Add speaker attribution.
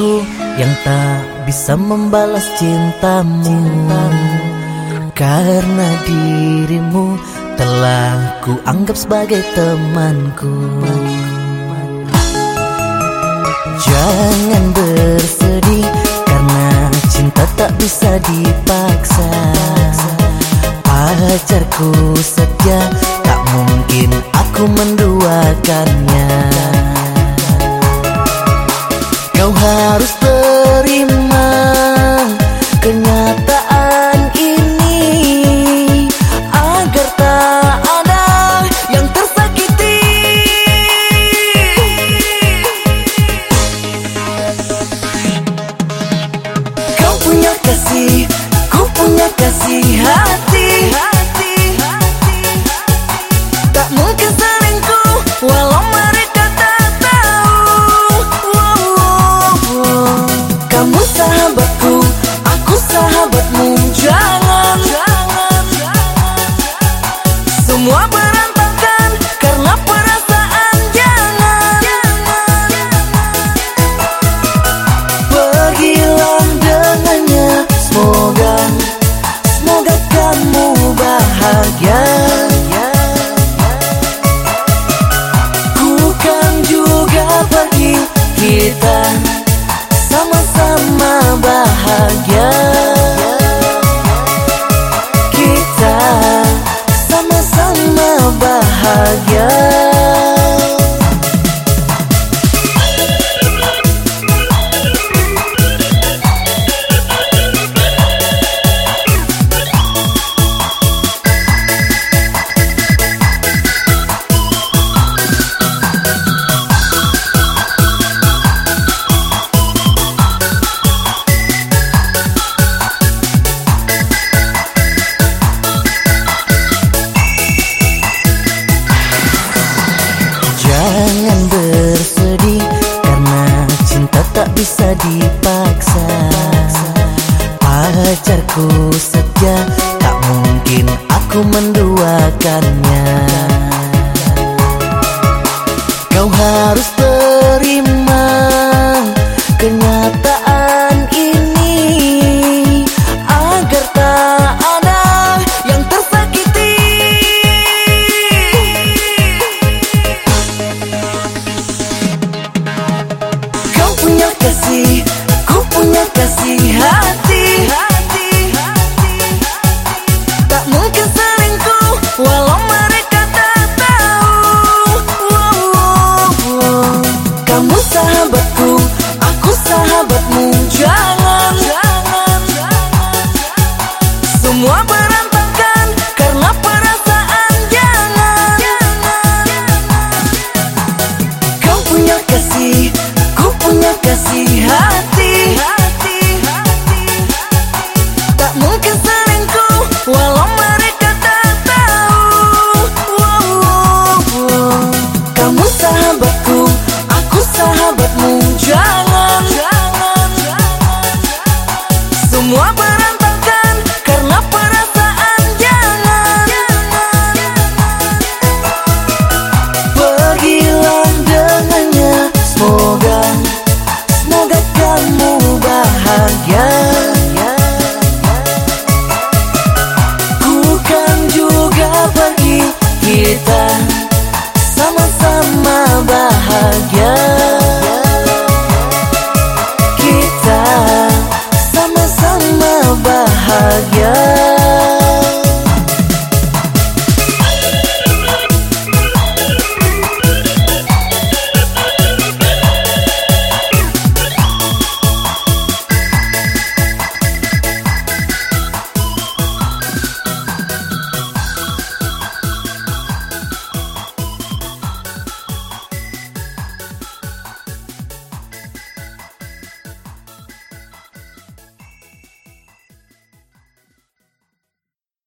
Speaker 1: aku yang tak bisa membalas cintamu, cintamu. Karena dirimu telah ku anggap sebagai temanku. Jangan bersedih karena cinta tak bisa dipaksa. Pacarku saja tak mungkin aku menduakannya. يا سيهات Yeah. jangan bersedih Karena cinta tak bisa dipaksa. Pacarku setia Tak mungkin aku menduakannya. Kau harus